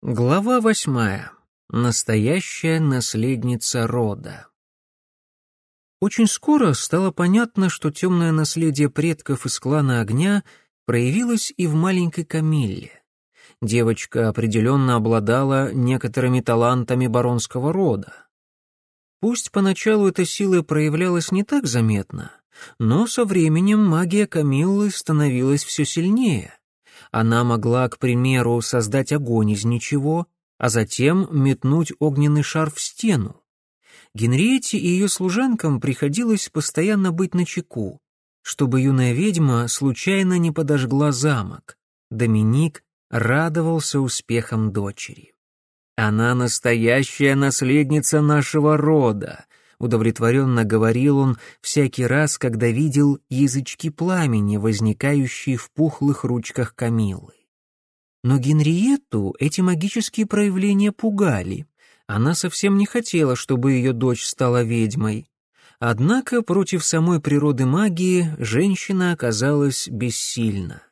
Глава восьмая. Настоящая наследница рода. Очень скоро стало понятно, что темное наследие предков из клана огня проявилось и в маленькой Камилле. Девочка определенно обладала некоторыми талантами баронского рода. Пусть поначалу эта сила проявлялась не так заметно, но со временем магия Камиллы становилась все сильнее. Она могла, к примеру, создать огонь из ничего, а затем метнуть огненный шар в стену. Генриетте и ее служанкам приходилось постоянно быть начеку, чтобы юная ведьма случайно не подожгла замок. Доминик радовался успехам дочери. «Она настоящая наследница нашего рода», — удовлетворенно говорил он всякий раз, когда видел язычки пламени, возникающие в пухлых ручках Камилы. Но Генриетту эти магические проявления пугали. Она совсем не хотела, чтобы ее дочь стала ведьмой. Однако против самой природы магии женщина оказалась бессильна.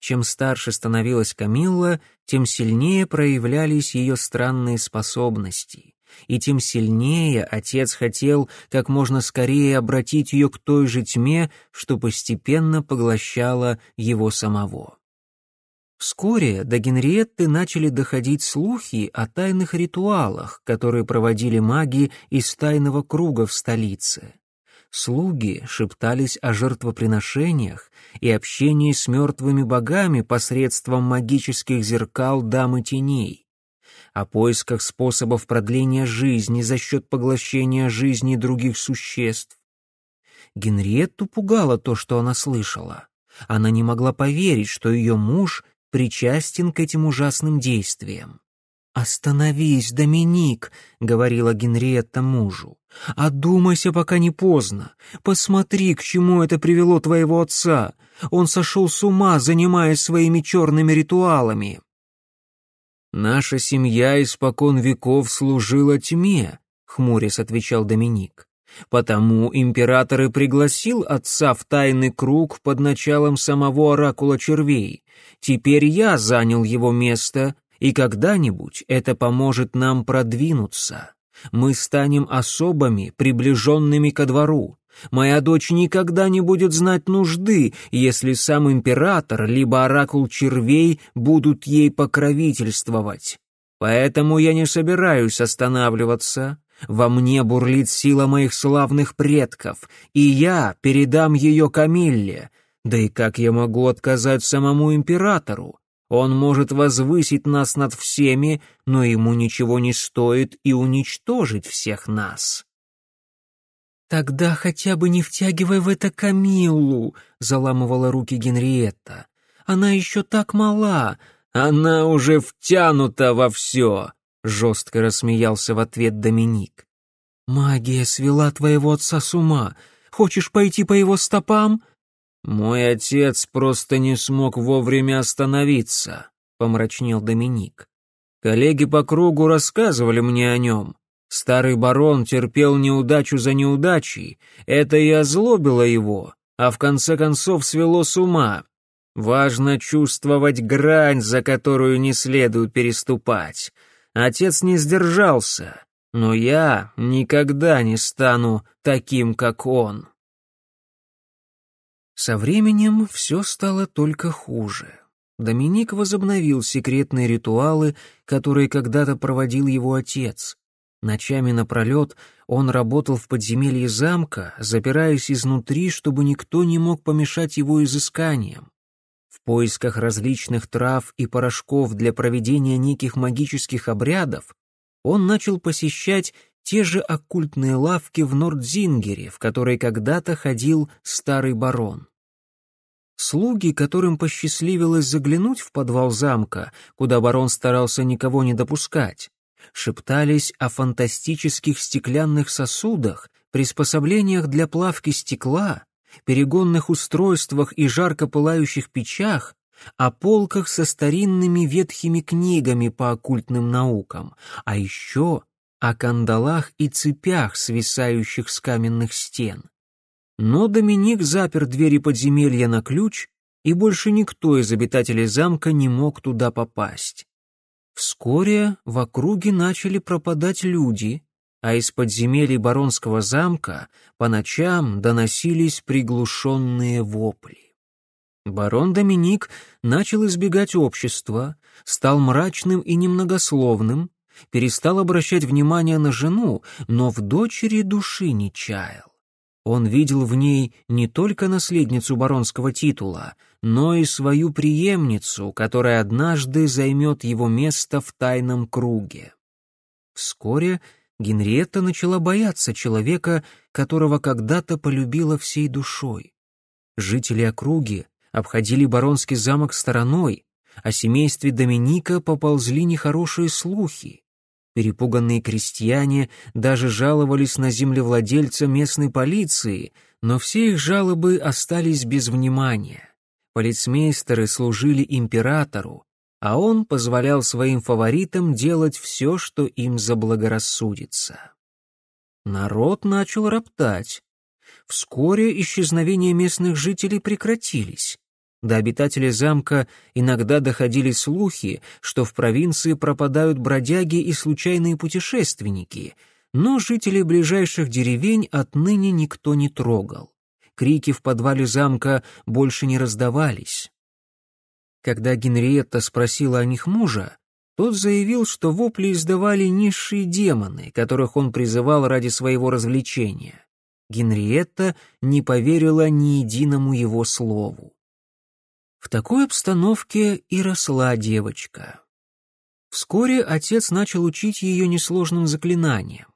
Чем старше становилась Камилла, тем сильнее проявлялись ее странные способности и тем сильнее отец хотел как можно скорее обратить ее к той же тьме, что постепенно поглощала его самого. Вскоре до Генриетты начали доходить слухи о тайных ритуалах, которые проводили маги из тайного круга в столице. Слуги шептались о жертвоприношениях и общении с мертвыми богами посредством магических зеркал дамы теней о поисках способов продления жизни за счет поглощения жизни других существ. Генриетту пугало то, что она слышала. Она не могла поверить, что ее муж причастен к этим ужасным действиям. «Остановись, Доминик», — говорила Генриетта мужу. «Одумайся, пока не поздно. Посмотри, к чему это привело твоего отца. Он сошел с ума, занимаясь своими черными ритуалами». «Наша семья испокон веков служила тьме», — хмурясь отвечал Доминик. «Потому император и пригласил отца в тайный круг под началом самого оракула червей. Теперь я занял его место, и когда-нибудь это поможет нам продвинуться. Мы станем особами, приближенными ко двору. Моя дочь никогда не будет знать нужды, если сам император либо оракул червей будут ей покровительствовать. Поэтому я не собираюсь останавливаться. Во мне бурлит сила моих славных предков, и я передам ее Камилле. Да и как я могу отказать самому императору? Он может возвысить нас над всеми, но ему ничего не стоит и уничтожить всех нас. «Тогда хотя бы не втягивай в это Камиллу», — заламывала руки Генриетта. «Она еще так мала». «Она уже втянута во все», — жестко рассмеялся в ответ Доминик. «Магия свела твоего отца с ума. Хочешь пойти по его стопам?» «Мой отец просто не смог вовремя остановиться», — помрачнел Доминик. «Коллеги по кругу рассказывали мне о нем. Старый барон терпел неудачу за неудачей, это и озлобило его, а в конце концов свело с ума. Важно чувствовать грань, за которую не следует переступать. Отец не сдержался, но я никогда не стану таким, как он. Со временем все стало только хуже. Доминик возобновил секретные ритуалы, которые когда-то проводил его отец. Ночами напролет он работал в подземелье замка, запираясь изнутри, чтобы никто не мог помешать его изысканиям. В поисках различных трав и порошков для проведения неких магических обрядов он начал посещать те же оккультные лавки в Нордзингере, в которые когда-то ходил старый барон. Слуги, которым посчастливилось заглянуть в подвал замка, куда барон старался никого не допускать, шептались о фантастических стеклянных сосудах, приспособлениях для плавки стекла, перегонных устройствах и жарко пылающих печах, о полках со старинными ветхими книгами по оккультным наукам, а еще о кандалах и цепях, свисающих с каменных стен. Но Доминик запер двери подземелья на ключ, и больше никто из обитателей замка не мог туда попасть. Вскоре в округе начали пропадать люди, а из подземелий баронского замка по ночам доносились приглушенные вопли. Барон Доминик начал избегать общества, стал мрачным и немногословным, перестал обращать внимание на жену, но в дочери души не чаял. Он видел в ней не только наследницу баронского титула, но и свою преемницу, которая однажды займет его место в тайном круге. Вскоре Генриетта начала бояться человека, которого когда-то полюбила всей душой. Жители округи обходили баронский замок стороной, о семействе Доминика поползли нехорошие слухи. Перепуганные крестьяне даже жаловались на землевладельца местной полиции, но все их жалобы остались без внимания. Полицмейстеры служили императору, а он позволял своим фаворитам делать все, что им заблагорассудится. Народ начал роптать. Вскоре исчезновения местных жителей прекратились. До обитателей замка иногда доходили слухи, что в провинции пропадают бродяги и случайные путешественники, но жителей ближайших деревень отныне никто не трогал. Крики в подвале замка больше не раздавались. Когда Генриетта спросила о них мужа, тот заявил, что вопли издавали низшие демоны, которых он призывал ради своего развлечения. Генриетта не поверила ни единому его слову. В такой обстановке и росла девочка. Вскоре отец начал учить ее несложным заклинаниям.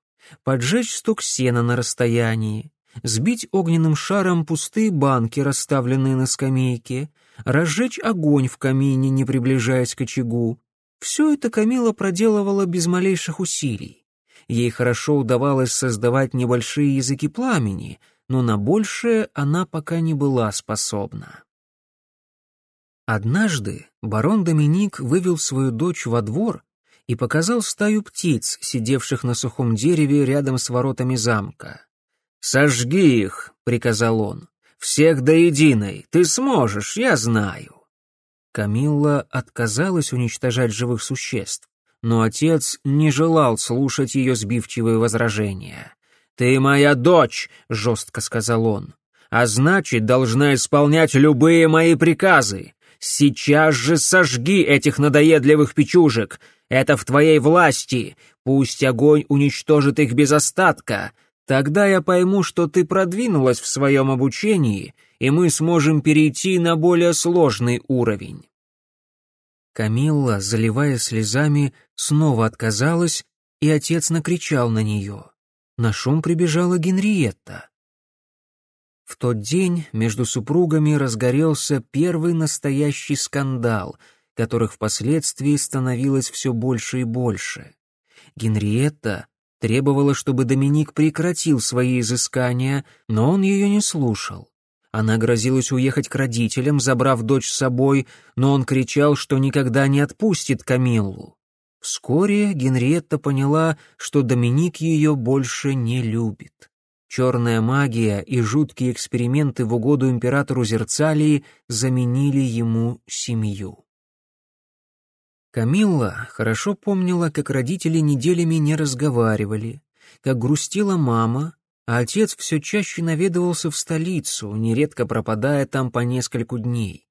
Поджечь сток сена на расстоянии, сбить огненным шаром пустые банки, расставленные на скамейке, разжечь огонь в камине, не приближаясь к очагу. Все это Камила проделывала без малейших усилий. Ей хорошо удавалось создавать небольшие языки пламени, но на большее она пока не была способна. Однажды барон Доминик вывел свою дочь во двор и показал стаю птиц, сидевших на сухом дереве рядом с воротами замка. «Сожги их», — приказал он, — «всех до единой, ты сможешь, я знаю». Камилла отказалась уничтожать живых существ, но отец не желал слушать ее сбивчивые возражения. «Ты моя дочь», — жестко сказал он, — «а значит, должна исполнять любые мои приказы. Сейчас же сожги этих надоедливых печужек. Это в твоей власти. Пусть огонь уничтожит их без остатка. Тогда я пойму, что ты продвинулась в своем обучении, и мы сможем перейти на более сложный уровень». Камилла, заливая слезами, снова отказалась, и отец накричал на нее. На шум прибежала Генриетта. В тот день между супругами разгорелся первый настоящий скандал, которых впоследствии становилось все больше и больше. Генриетта требовала, чтобы Доминик прекратил свои изыскания, но он ее не слушал. Она грозилась уехать к родителям, забрав дочь с собой, но он кричал, что никогда не отпустит Камиллу. Вскоре Генриетта поняла, что Доминик ее больше не любит. Черная магия и жуткие эксперименты в угоду императору Зерцалии заменили ему семью. Камилла хорошо помнила, как родители неделями не разговаривали, как грустила мама, а отец все чаще наведывался в столицу, нередко пропадая там по нескольку дней.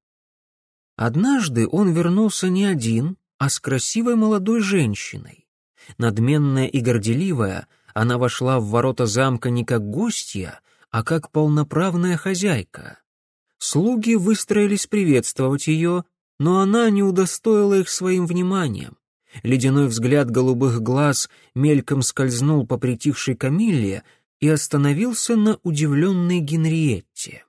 Однажды он вернулся не один, а с красивой молодой женщиной. Надменная и горделивая, она вошла в ворота замка не как гостья, а как полноправная хозяйка. Слуги выстроились приветствовать ее, но она не удостоила их своим вниманием. Ледяной взгляд голубых глаз мельком скользнул по притихшей Камилле и остановился на удивленной Генриетте.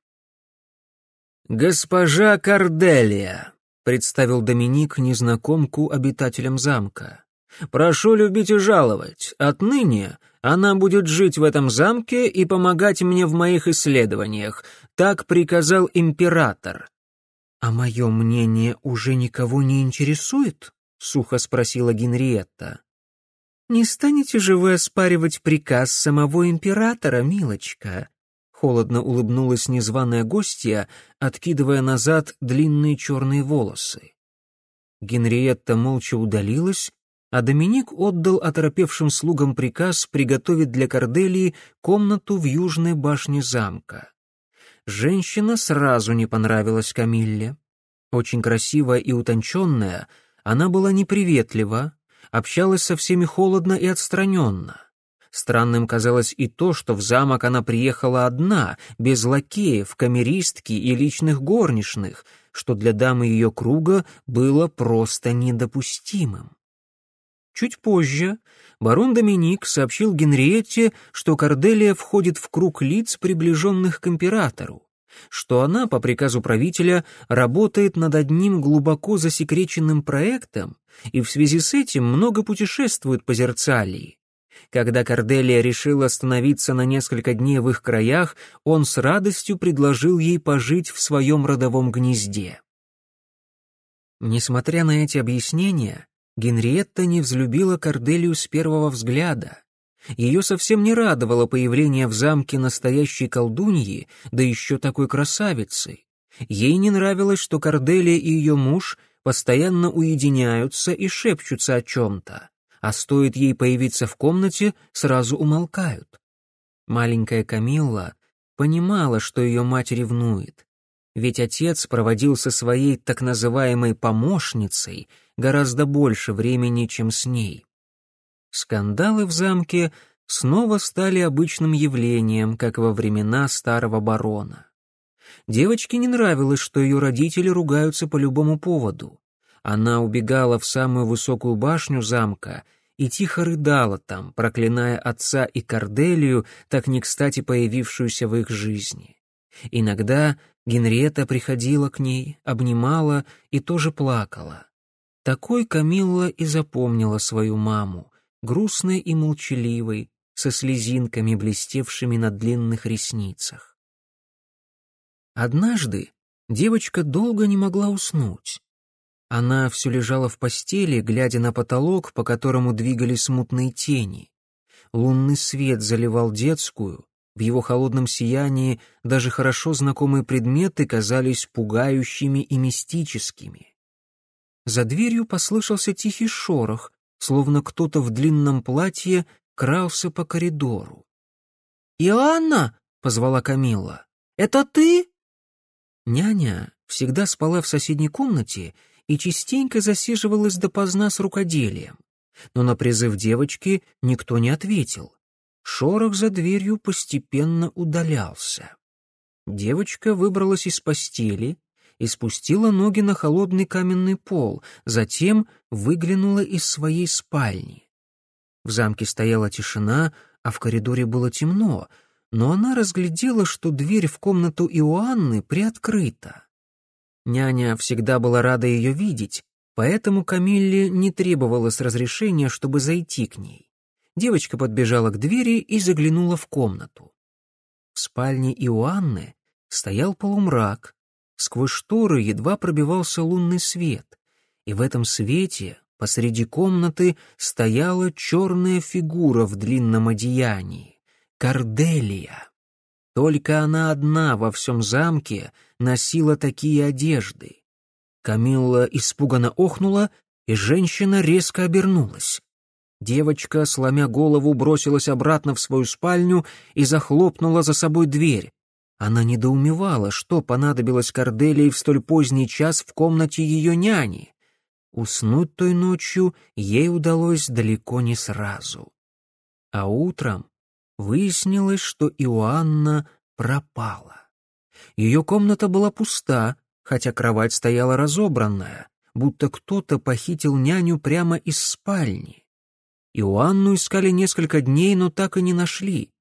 «Госпожа Корделия», — представил Доминик незнакомку обитателям замка. «Прошу любить и жаловать. Отныне она будет жить в этом замке и помогать мне в моих исследованиях. Так приказал император». «А мое мнение уже никого не интересует?» — сухо спросила Генриетта. «Не станете же вы оспаривать приказ самого императора, милочка?» Холодно улыбнулась незваная гостья, откидывая назад длинные черные волосы. Генриетта молча удалилась, а Доминик отдал оторопевшим слугам приказ приготовить для Корделии комнату в южной башне замка. Женщина сразу не понравилась Камилле. Очень красивая и утонченная, она была неприветлива, общалась со всеми холодно и отстраненно. Странным казалось и то, что в замок она приехала одна, без лакеев, камеристки и личных горничных, что для дамы ее круга было просто недопустимым. Чуть позже барон Доминик сообщил Генриетте, что Корделия входит в круг лиц, приближенных к императору, что она, по приказу правителя, работает над одним глубоко засекреченным проектом и в связи с этим много путешествует по Зерцалии. Когда Корделия решила остановиться на несколько дней в их краях, он с радостью предложил ей пожить в своем родовом гнезде. Несмотря на эти объяснения, Генриетта не взлюбила Корделию с первого взгляда. Ее совсем не радовало появление в замке настоящей колдуньи, да еще такой красавицы. Ей не нравилось, что Корделия и ее муж постоянно уединяются и шепчутся о чем-то а стоит ей появиться в комнате, сразу умолкают. Маленькая Камилла понимала, что ее мать ревнует, ведь отец проводил со своей так называемой помощницей гораздо больше времени, чем с ней. Скандалы в замке снова стали обычным явлением, как во времена старого барона. Девочке не нравилось, что ее родители ругаются по любому поводу. Она убегала в самую высокую башню замка и тихо рыдала там, проклиная отца и Корделию, так не кстати появившуюся в их жизни. Иногда Генриетта приходила к ней, обнимала и тоже плакала. Такой Камилла и запомнила свою маму, грустной и молчаливой, со слезинками, блестевшими на длинных ресницах. Однажды девочка долго не могла уснуть. Она все лежала в постели, глядя на потолок, по которому двигались смутные тени. Лунный свет заливал детскую, в его холодном сиянии даже хорошо знакомые предметы казались пугающими и мистическими. За дверью послышался тихий шорох, словно кто-то в длинном платье крался по коридору. «Иоанна!» — позвала Камилла. «Это ты?» Няня всегда спала в соседней комнате и частенько засиживалась допоздна с рукоделием. Но на призыв девочки никто не ответил. Шорох за дверью постепенно удалялся. Девочка выбралась из постели и спустила ноги на холодный каменный пол, затем выглянула из своей спальни. В замке стояла тишина, а в коридоре было темно, но она разглядела, что дверь в комнату Иоанны приоткрыта. Няня всегда была рада ее видеть, поэтому Камилле не требовалось разрешения, чтобы зайти к ней. Девочка подбежала к двери и заглянула в комнату. В спальне Иоанны стоял полумрак, сквозь шторы едва пробивался лунный свет, и в этом свете посреди комнаты стояла черная фигура в длинном одеянии — Корделия. Только она одна во всем замке носила такие одежды. Камилла испуганно охнула, и женщина резко обернулась. Девочка, сломя голову, бросилась обратно в свою спальню и захлопнула за собой дверь. Она недоумевала, что понадобилось Корделии в столь поздний час в комнате ее няни. Уснуть той ночью ей удалось далеко не сразу. А утром выяснилось, что Иоанна пропала. Ее комната была пуста, хотя кровать стояла разобранная, будто кто-то похитил няню прямо из спальни. Иоанну искали несколько дней, но так и не нашли.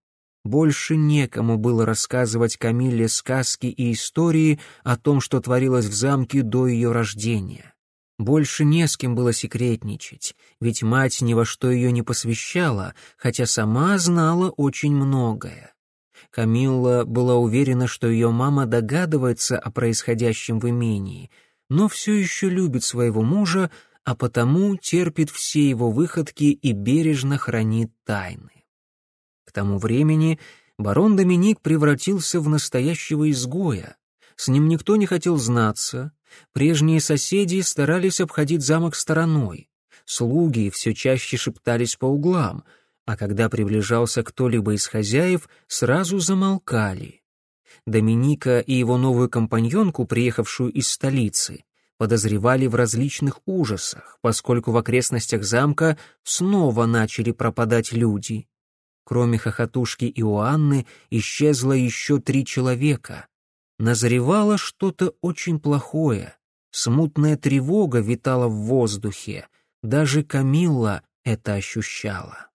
Больше некому было рассказывать Камилле сказки и истории о том, что творилось в замке до ее рождения. Больше не с кем было секретничать, ведь мать ни во что ее не посвящала, хотя сама знала очень многое. Камилла была уверена, что ее мама догадывается о происходящем в имении, но все еще любит своего мужа, а потому терпит все его выходки и бережно хранит тайны. К тому времени барон Доминик превратился в настоящего изгоя, с ним никто не хотел знаться, Прежние соседи старались обходить замок стороной. Слуги все чаще шептались по углам, а когда приближался кто-либо из хозяев, сразу замолкали. Доминика и его новую компаньонку, приехавшую из столицы, подозревали в различных ужасах, поскольку в окрестностях замка снова начали пропадать люди. Кроме хохотушки Иоанны исчезло еще три человека. Назревало что-то очень плохое. Смутная тревога витала в воздухе. Даже Камилла это ощущала.